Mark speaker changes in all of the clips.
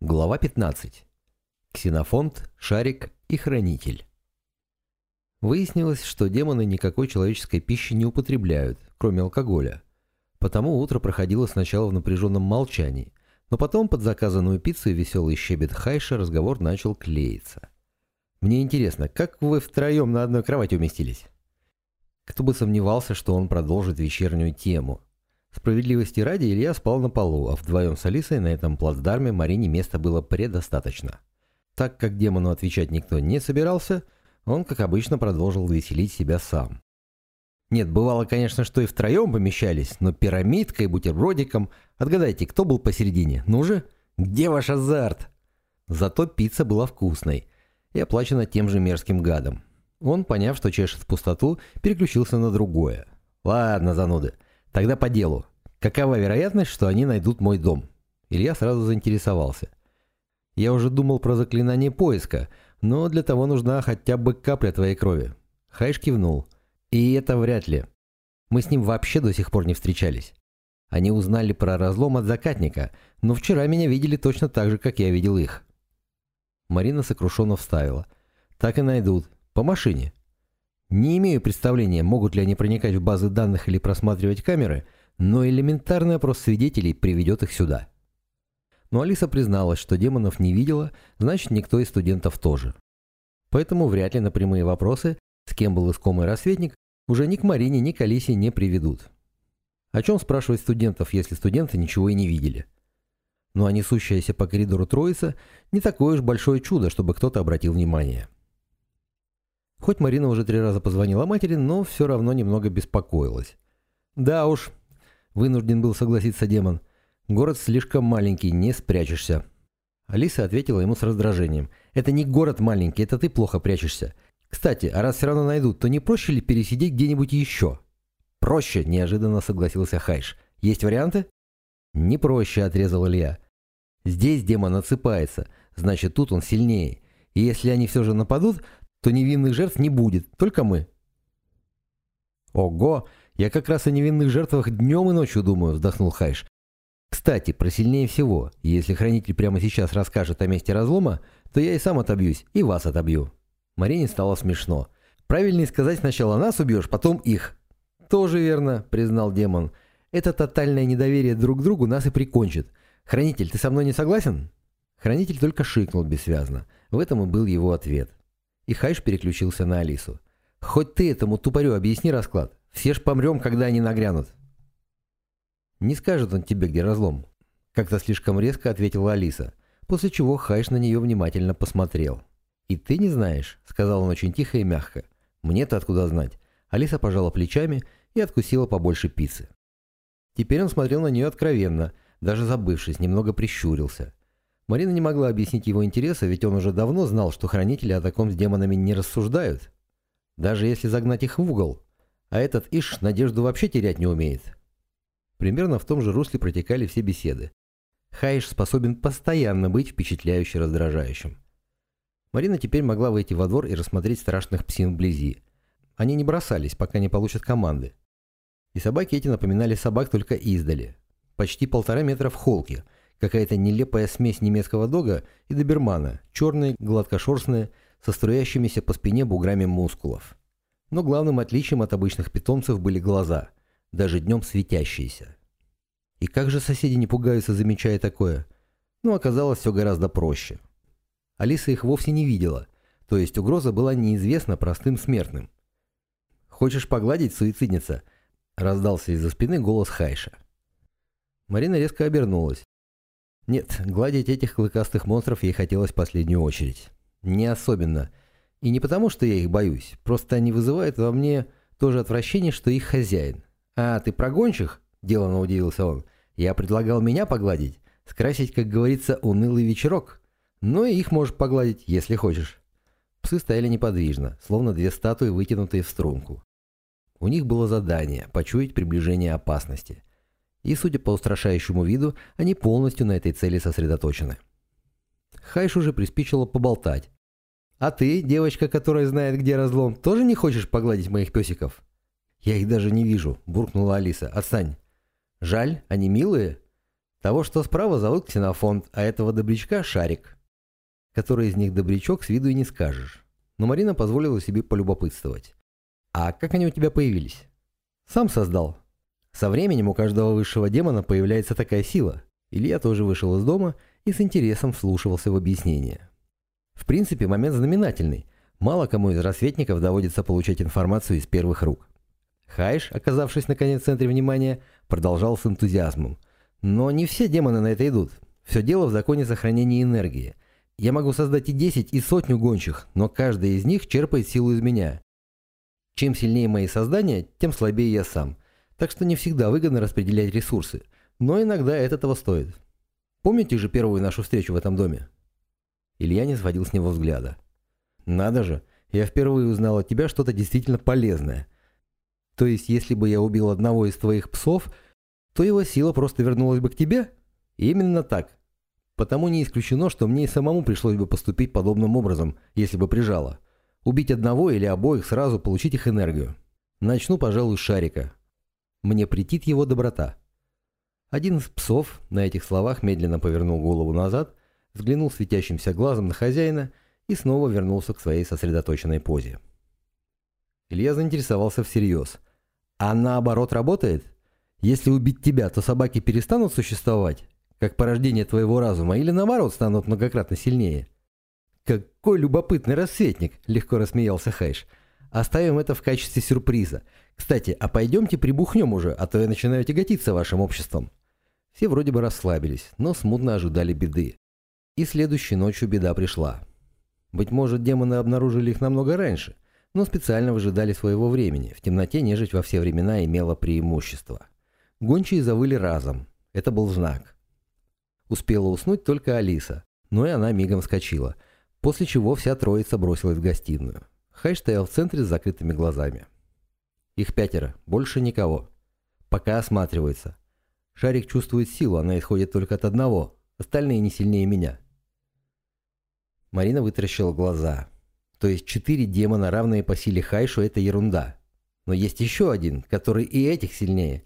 Speaker 1: Глава 15. Ксенофонт, Шарик и Хранитель. Выяснилось, что демоны никакой человеческой пищи не употребляют, кроме алкоголя. Потому утро проходило сначала в напряженном молчании, но потом под заказанную пиццу и веселый щебет Хайша разговор начал клеиться. Мне интересно, как вы втроем на одной кровати уместились? Кто бы сомневался, что он продолжит вечернюю тему – Справедливости ради, Илья спал на полу, а вдвоем с Алисой на этом плацдарме Марине места было предостаточно. Так как демону отвечать никто не собирался, он, как обычно, продолжил веселить себя сам. Нет, бывало, конечно, что и втроем помещались, но пирамидкой, бутербродиком... Отгадайте, кто был посередине? Ну же, где ваш азарт? Зато пицца была вкусной и оплачена тем же мерзким гадом. Он, поняв, что чешет в пустоту, переключился на другое. Ладно, зануды. Тогда по делу. Какова вероятность, что они найдут мой дом? Илья сразу заинтересовался. Я уже думал про заклинание поиска, но для того нужна хотя бы капля твоей крови. Хайш кивнул. И это вряд ли. Мы с ним вообще до сих пор не встречались. Они узнали про разлом от закатника, но вчера меня видели точно так же, как я видел их. Марина сокрушенно вставила. Так и найдут. По машине. Не имею представления, могут ли они проникать в базы данных или просматривать камеры, но элементарный опрос свидетелей приведет их сюда. Но Алиса призналась, что демонов не видела, значит никто из студентов тоже. Поэтому вряд ли на прямые вопросы, с кем был искомый рассветник, уже ни к Марине, ни к Алисе не приведут. О чем спрашивать студентов, если студенты ничего и не видели? Ну а несущаяся по коридору троица не такое уж большое чудо, чтобы кто-то обратил внимание. Хоть Марина уже три раза позвонила матери, но все равно немного беспокоилась. «Да уж», — вынужден был согласиться демон, — «город слишком маленький, не спрячешься». Алиса ответила ему с раздражением. «Это не город маленький, это ты плохо прячешься. Кстати, а раз все равно найдут, то не проще ли пересидеть где-нибудь еще?» «Проще», — неожиданно согласился Хайш. «Есть варианты?» «Не проще», — отрезал Илья. «Здесь демон отсыпается, значит, тут он сильнее. И если они все же нападут, то невинных жертв не будет, только мы. Ого, я как раз о невинных жертвах днем и ночью думаю, вздохнул Хайш. Кстати, про сильнее всего. Если хранитель прямо сейчас расскажет о месте разлома, то я и сам отобьюсь, и вас отобью. Марине стало смешно. Правильнее сказать сначала нас убьешь, потом их. Тоже верно, признал демон. Это тотальное недоверие друг к другу нас и прикончит. Хранитель, ты со мной не согласен? Хранитель только шикнул бессвязно. В этом и был его ответ. И Хайш переключился на Алису. «Хоть ты этому тупорю объясни расклад. Все ж помрем, когда они нагрянут». «Не скажет он тебе, где разлом», — как-то слишком резко ответила Алиса, после чего Хайш на нее внимательно посмотрел. «И ты не знаешь», — сказал он очень тихо и мягко. «Мне-то откуда знать?» Алиса пожала плечами и откусила побольше пиццы. Теперь он смотрел на нее откровенно, даже забывшись, немного прищурился. Марина не могла объяснить его интереса, ведь он уже давно знал, что хранители о таком с демонами не рассуждают. Даже если загнать их в угол. А этот Иш надежду вообще терять не умеет. Примерно в том же русле протекали все беседы. Хайш способен постоянно быть впечатляюще раздражающим. Марина теперь могла выйти во двор и рассмотреть страшных псин вблизи. Они не бросались, пока не получат команды. И собаки эти напоминали собак только издали. Почти полтора метра в холке – Какая-то нелепая смесь немецкого дога и добермана, черные, гладкошерстные, со струящимися по спине буграми мускулов. Но главным отличием от обычных питомцев были глаза, даже днем светящиеся. И как же соседи не пугаются, замечая такое? Ну, оказалось все гораздо проще. Алиса их вовсе не видела, то есть угроза была неизвестна простым смертным. «Хочешь погладить, суицидница?» – раздался из-за спины голос Хайша. Марина резко обернулась. Нет, гладить этих клыкастых монстров ей хотелось в последнюю очередь. Не особенно. И не потому, что я их боюсь. Просто они вызывают во мне то же отвращение, что их хозяин. «А, ты прогонщик?» – деланно удивился он. «Я предлагал меня погладить. Скрасить, как говорится, унылый вечерок. Ну и их можешь погладить, если хочешь». Псы стояли неподвижно, словно две статуи, вытянутые в струнку. У них было задание – почуять приближение опасности – и, судя по устрашающему виду, они полностью на этой цели сосредоточены. Хайш уже приспичило поболтать. «А ты, девочка, которая знает, где разлом, тоже не хочешь погладить моих песиков?» «Я их даже не вижу», – буркнула Алиса. «Отстань». «Жаль, они милые?» Того, что справа, зовут Ксенофонт, а этого добрячка — Шарик. Который из них добрячок, с виду и не скажешь. Но Марина позволила себе полюбопытствовать. «А как они у тебя появились?» «Сам создал». Со временем у каждого высшего демона появляется такая сила. Илья тоже вышел из дома и с интересом вслушивался в объяснение. В принципе, момент знаменательный. Мало кому из рассветников доводится получать информацию из первых рук. Хайш, оказавшись наконец в центре внимания, продолжал с энтузиазмом – но не все демоны на это идут. Все дело в законе сохранения энергии. Я могу создать и 10, и сотню гончих, но каждый из них черпает силу из меня. Чем сильнее мои создания, тем слабее я сам. Так что не всегда выгодно распределять ресурсы. Но иногда это того стоит. Помните же первую нашу встречу в этом доме? Илья не сводил с него взгляда. Надо же, я впервые узнал от тебя что-то действительно полезное. То есть, если бы я убил одного из твоих псов – то его сила просто вернулась бы к тебе? Именно так. Потому не исключено, что мне и самому пришлось бы поступить подобным образом, если бы прижало. Убить одного или обоих, сразу получить их энергию. Начну, пожалуй, с шарика. Мне претит его доброта. Один из псов на этих словах медленно повернул голову назад, взглянул светящимся глазом на хозяина и снова вернулся к своей сосредоточенной позе. Илья заинтересовался всерьез. «А наоборот работает?» Если убить тебя, то собаки перестанут существовать, как порождение твоего разума, или наоборот станут многократно сильнее? Какой любопытный рассветник, легко рассмеялся Хайш. Оставим это в качестве сюрприза. Кстати, а пойдемте прибухнем уже, а то я начинаю тяготиться вашим обществом. Все вроде бы расслабились, но смутно ожидали беды. И следующей ночью беда пришла. Быть может, демоны обнаружили их намного раньше, но специально выжидали своего времени. В темноте нежить во все времена имела преимущество. Гончие завыли разом. Это был знак. Успела уснуть только Алиса, но и она мигом вскочила, после чего вся троица бросилась в гостиную. Хай стоял в центре с закрытыми глазами. Их пятеро, больше никого. Пока осматривается. Шарик чувствует силу, она исходит только от одного, остальные не сильнее меня. Марина вытаращила глаза. То есть четыре демона, равные по силе Хайшу, это ерунда. Но есть еще один, который и этих сильнее.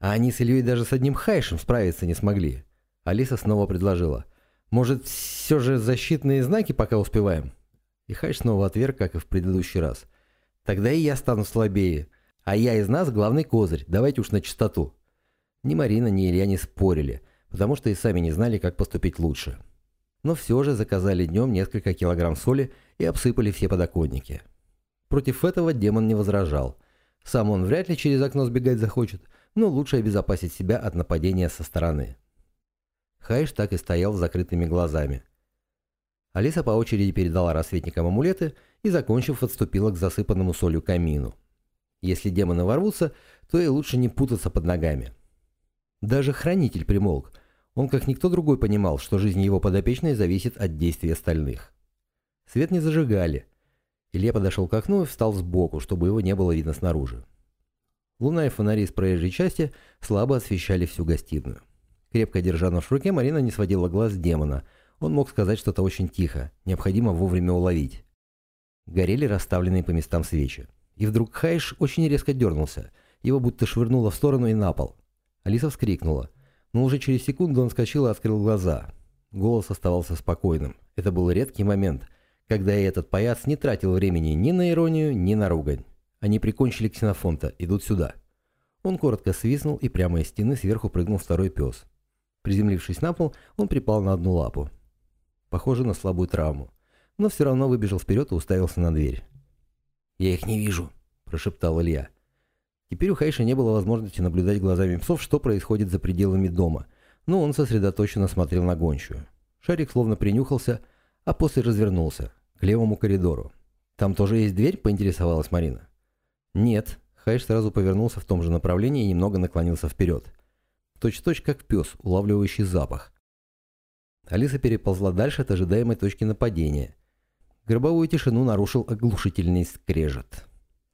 Speaker 1: А они с Ильей даже с одним хайшем справиться не смогли. Алиса снова предложила. «Может, все же защитные знаки пока успеваем?» И хайш снова отверг, как и в предыдущий раз. «Тогда и я стану слабее. А я из нас главный козырь. Давайте уж на чистоту». Ни Марина, ни Илья не спорили, потому что и сами не знали, как поступить лучше. Но все же заказали днем несколько килограмм соли и обсыпали все подоконники. Против этого демон не возражал. Сам он вряд ли через окно сбегать захочет, но лучше обезопасить себя от нападения со стороны. Хайш так и стоял с закрытыми глазами. Алиса по очереди передала рассветникам амулеты и, закончив, отступила к засыпанному солью камину. Если демоны ворвутся, то и лучше не путаться под ногами. Даже хранитель примолк. Он, как никто другой, понимал, что жизнь его подопечной зависит от действий остальных. Свет не зажигали. Илья подошел к окну и встал сбоку, чтобы его не было видно снаружи. Луна и фонари из проезжей части слабо освещали всю гостиную. Крепко держа нож в руке, Марина не сводила глаз с демона. Он мог сказать что-то очень тихо, необходимо вовремя уловить. Горели расставленные по местам свечи. И вдруг Хайш очень резко дернулся. Его будто швырнуло в сторону и на пол. Алиса вскрикнула. Но уже через секунду он вскочил и открыл глаза. Голос оставался спокойным. Это был редкий момент, когда и этот паяц не тратил времени ни на иронию, ни на ругань. Они прикончили ксенофонта, идут сюда. Он коротко свистнул, и прямо из стены сверху прыгнул второй пес. Приземлившись на пол, он припал на одну лапу. Похоже на слабую травму. Но все равно выбежал вперед и уставился на дверь. «Я их не вижу», – прошептал Илья. Теперь у Хайша не было возможности наблюдать глазами псов, что происходит за пределами дома, но он сосредоточенно смотрел на гончую. Шарик словно принюхался, а после развернулся, к левому коридору. «Там тоже есть дверь?» – поинтересовалась Марина. «Нет». Хайш сразу повернулся в том же направлении и немного наклонился вперед. Точь-точь как пес, улавливающий запах. Алиса переползла дальше от ожидаемой точки нападения. Гробовую тишину нарушил оглушительный скрежет.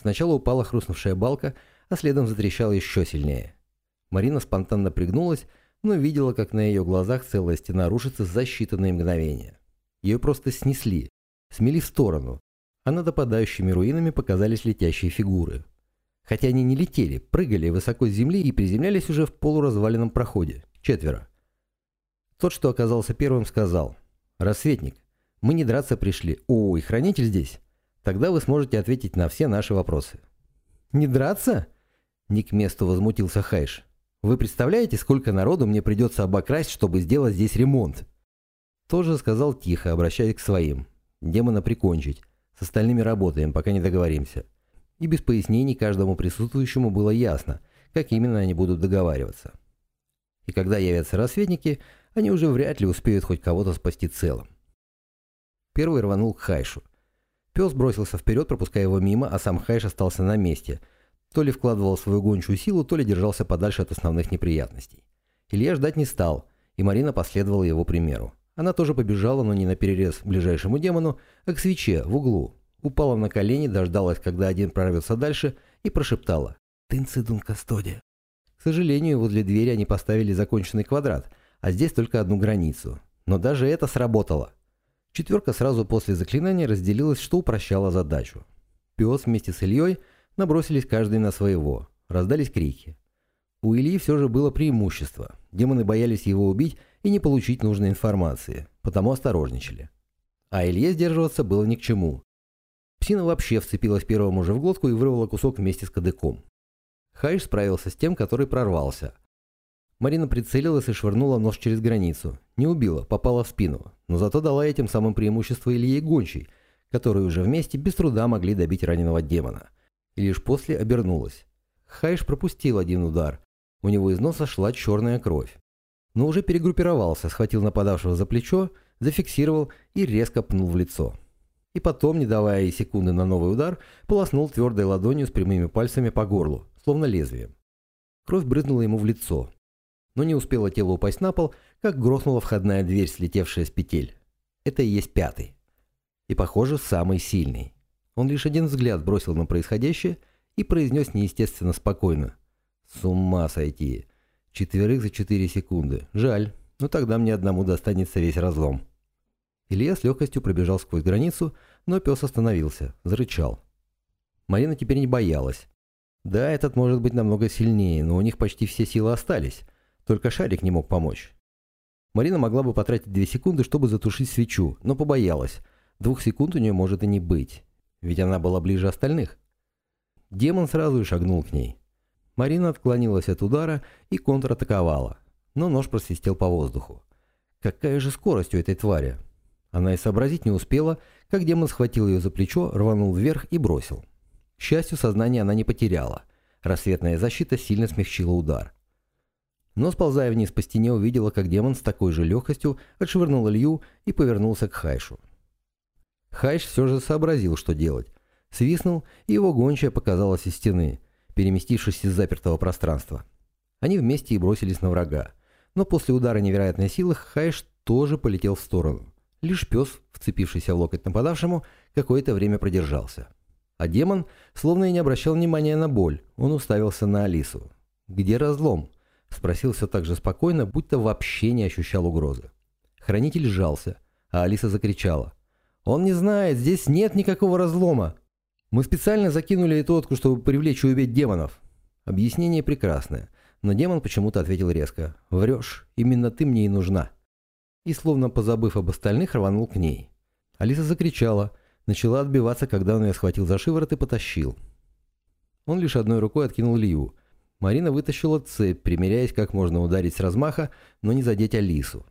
Speaker 1: Сначала упала хрустнувшая балка, а следом затрещала еще сильнее. Марина спонтанно пригнулась, но видела, как на ее глазах целая стена рушится за считанные мгновения. Ее просто снесли, смели в сторону, а над опадающими руинами показались летящие фигуры. Хотя они не летели, прыгали высоко с земли и приземлялись уже в полуразваленном проходе. Четверо. Тот, что оказался первым, сказал. «Рассветник, мы не драться пришли. О, и хранитель здесь. Тогда вы сможете ответить на все наши вопросы». «Не драться?» Не к месту возмутился Хайш. «Вы представляете, сколько народу мне придется обокрасть, чтобы сделать здесь ремонт?» Тоже сказал тихо, обращаясь к своим. «Демона прикончить. С остальными работаем, пока не договоримся». И без пояснений каждому присутствующему было ясно, как именно они будут договариваться. И когда явятся рассветники, они уже вряд ли успеют хоть кого-то спасти целым. Первый рванул к Хайшу. Пес бросился вперед, пропуская его мимо, а сам Хайш остался на месте. То ли вкладывал свою гончую силу, то ли держался подальше от основных неприятностей. Илья ждать не стал, и Марина последовала его примеру. Она тоже побежала, но не на перерез ближайшему демону, а к свече в углу. Упала на колени, дождалась, когда один прорвется дальше, и прошептала «Тынцидун Кастодия». К сожалению, возле двери они поставили законченный квадрат, а здесь только одну границу. Но даже это сработало. Четверка сразу после заклинания разделилась, что упрощало задачу. Пес вместе с Ильей набросились каждый на своего. Раздались крики. У Ильи все же было преимущество. Демоны боялись его убить и не получить нужной информации, потому осторожничали. А Илье сдерживаться было ни к чему. Псина вообще вцепилась первому же в глотку и вырвала кусок вместе с кадыком. Хайш справился с тем, который прорвался. Марина прицелилась и швырнула нож через границу. Не убила, попала в спину, но зато дала этим самым преимущество Илье Гончей, которые уже вместе без труда могли добить раненого демона. И лишь после обернулась. Хайш пропустил один удар. У него из носа шла черная кровь. Но уже перегруппировался, схватил нападавшего за плечо, зафиксировал и резко пнул в лицо. И потом, не давая ей секунды на новый удар, полоснул твердой ладонью с прямыми пальцами по горлу, словно лезвием. Кровь брызнула ему в лицо. Но не успело тело упасть на пол, как грохнула входная дверь, слетевшая с петель. Это и есть пятый. И, похоже, самый сильный. Он лишь один взгляд бросил на происходящее и произнес неестественно спокойно. «С ума сойти! Четверых за четыре секунды. Жаль, но тогда мне одному достанется весь разлом». Илья с легкостью пробежал сквозь границу, но пес остановился, зарычал. Марина теперь не боялась. Да, этот может быть намного сильнее, но у них почти все силы остались. Только шарик не мог помочь. Марина могла бы потратить две секунды, чтобы затушить свечу, но побоялась. Двух секунд у нее может и не быть, ведь она была ближе остальных. Демон сразу и шагнул к ней. Марина отклонилась от удара и контратаковала, но нож просвистел по воздуху. Какая же скорость у этой твари? Она и сообразить не успела, как демон схватил ее за плечо, рванул вверх и бросил. К счастью, сознание она не потеряла. Рассветная защита сильно смягчила удар. Но, сползая вниз по стене, увидела, как демон с такой же легкостью отшвырнул Илью и повернулся к Хайшу. Хайш все же сообразил, что делать. Свистнул, и его гончая показалась из стены, переместившись из запертого пространства. Они вместе и бросились на врага. Но после удара невероятной силы Хайш тоже полетел в сторону. Лишь пес, вцепившийся в локоть нападавшему, какое-то время продержался. А демон словно и не обращал внимания на боль, он уставился на Алису. «Где разлом?» – спросил все так же спокойно, будто вообще не ощущал угрозы. Хранитель сжался, а Алиса закричала. «Он не знает, здесь нет никакого разлома. Мы специально закинули эту отку, чтобы привлечь и убить демонов». Объяснение прекрасное, но демон почему-то ответил резко. «Врешь, именно ты мне и нужна». И, словно позабыв об остальных, рванул к ней. Алиса закричала – начала отбиваться, когда он ее схватил за шиворот и потащил. Он лишь одной рукой откинул Лию. Марина вытащила цепь, примеряясь, как можно ударить с размаха, но не задеть Алису.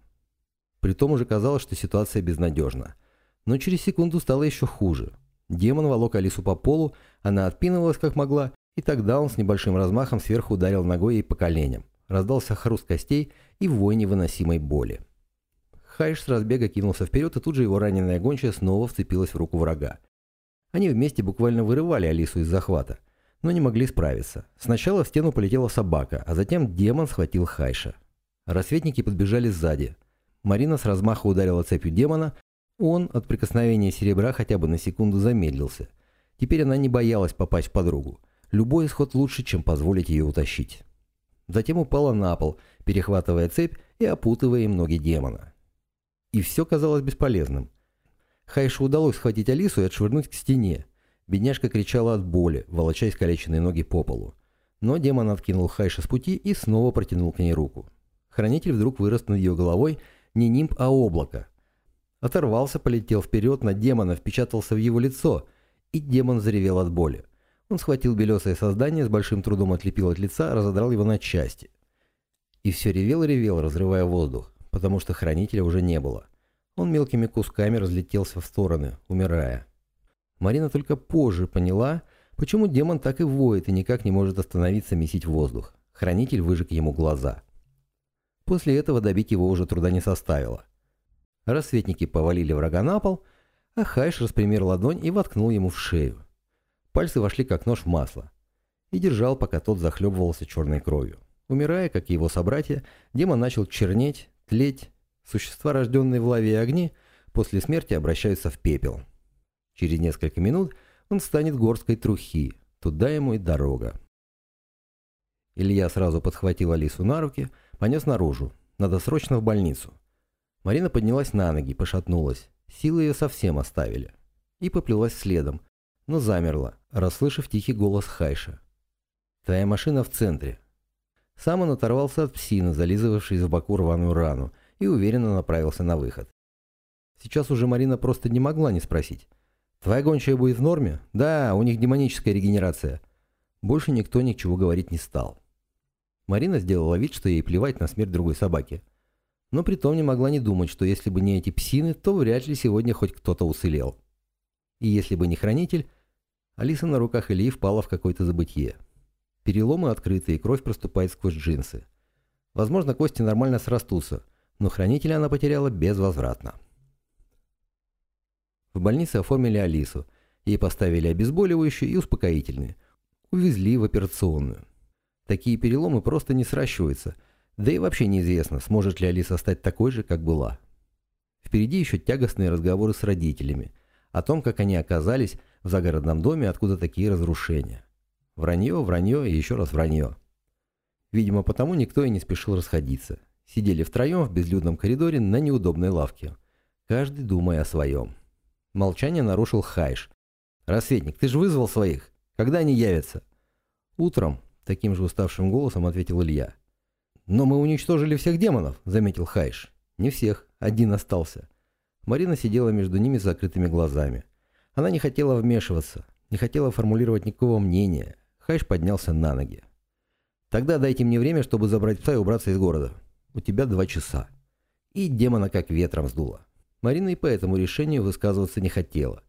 Speaker 1: Притом уже казалось, что ситуация безнадежна. Но через секунду стало еще хуже. Демон волок Алису по полу, она отпинывалась как могла, и тогда он с небольшим размахом сверху ударил ногой ей по коленям. Раздался хруст костей и вой невыносимой боли. Хайш с разбега кинулся вперед, и тут же его раненая гончая снова вцепилась в руку врага. Они вместе буквально вырывали Алису из захвата, но не могли справиться. Сначала в стену полетела собака, а затем демон схватил Хайша. Рассветники подбежали сзади. Марина с размаха ударила цепью демона, он от прикосновения серебра хотя бы на секунду замедлился. Теперь она не боялась попасть в подругу. Любой исход лучше, чем позволить ее утащить. Затем упала на пол, перехватывая цепь и опутывая им ноги демона и все казалось бесполезным. Хайшу удалось схватить Алису и отшвырнуть к стене. Бедняжка кричала от боли, волоча искалеченные ноги по полу. Но демон откинул Хайша с пути и снова протянул к ней руку. Хранитель вдруг вырос над ее головой не нимб, а облако. Оторвался, полетел вперед на демона, впечатался в его лицо, и демон заревел от боли. Он схватил белесое создание, с большим трудом отлепил от лица, разодрал его на части. И все ревел и ревел, разрывая воздух, потому что хранителя уже не было. Он мелкими кусками разлетелся в стороны, умирая. Марина только позже поняла, почему демон так и воет и никак не может остановиться месить воздух. Хранитель выжег ему глаза. После этого добить его уже труда не составило. Рассветники повалили врага на пол, а Хайш распрямил ладонь и воткнул ему в шею. Пальцы вошли как нож в масло. И держал, пока тот захлебывался черной кровью. Умирая, как и его собратья, демон начал чернеть, тлеть. Существа, рожденные в лаве и после смерти обращаются в пепел. Через несколько минут он станет горсткой трухи. Туда ему и дорога. Илья сразу подхватил Алису на руки, понес наружу. Надо срочно в больницу. Марина поднялась на ноги, пошатнулась. Силы ее совсем оставили. И поплелась следом, но замерла, расслышав тихий голос Хайша. «Твоя машина в центре». Сам он оторвался от псины, зализывавшей в боку рваную рану, и уверенно направился на выход. Сейчас уже Марина просто не могла не спросить. «Твоя гончая будет в норме?» «Да, у них демоническая регенерация». Больше никто ничего говорить не стал. Марина сделала вид, что ей плевать на смерть другой собаки но притом не могла не думать, что если бы не эти псины, то вряд ли сегодня хоть кто-то уцелел. И если бы не хранитель, Алиса на руках Ильи впала в какое-то забытье. Переломы открыты, и кровь проступает сквозь джинсы. Возможно, кости нормально срастутся, но хранителя она потеряла безвозвратно. В больнице оформили Алису. Ей поставили обезболивающие и успокоительные. Увезли в операционную. Такие переломы просто не сращиваются – да и вообще неизвестно, сможет ли Алиса стать такой же, как была. Впереди еще тягостные разговоры с родителями, о том, как они оказались в загородном доме, откуда такие разрушения. Вранье, вранье и еще раз вранье. Видимо, потому никто и не спешил расходиться. Сидели втроем в безлюдном коридоре на неудобной лавке, каждый думая о своем. Молчание нарушил Хайш. «Рассветник, ты же вызвал своих. Когда они явятся?» «Утром», — таким же уставшим голосом ответил Илья. «Но мы уничтожили всех демонов», — заметил Хайш. «Не всех, один остался». Марина сидела между ними с закрытыми глазами. Она не хотела вмешиваться, не хотела формулировать никакого мнения. Хайш поднялся на ноги. «Тогда дайте мне время, чтобы забрать пса и убраться из города. У тебя два часа». И демона как ветром сдуло. Марина и по этому решению высказываться не хотела.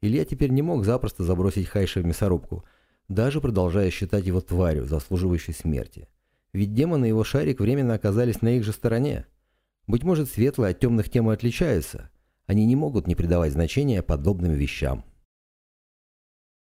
Speaker 1: Илья теперь не мог запросто забросить Хайша в мясорубку, даже продолжая считать его тварью, заслуживающей смерти. Ведь демоны и его шарик временно оказались на их же стороне. Быть может, светлые от темных темы отличаются. Они не могут не придавать значения подобным вещам.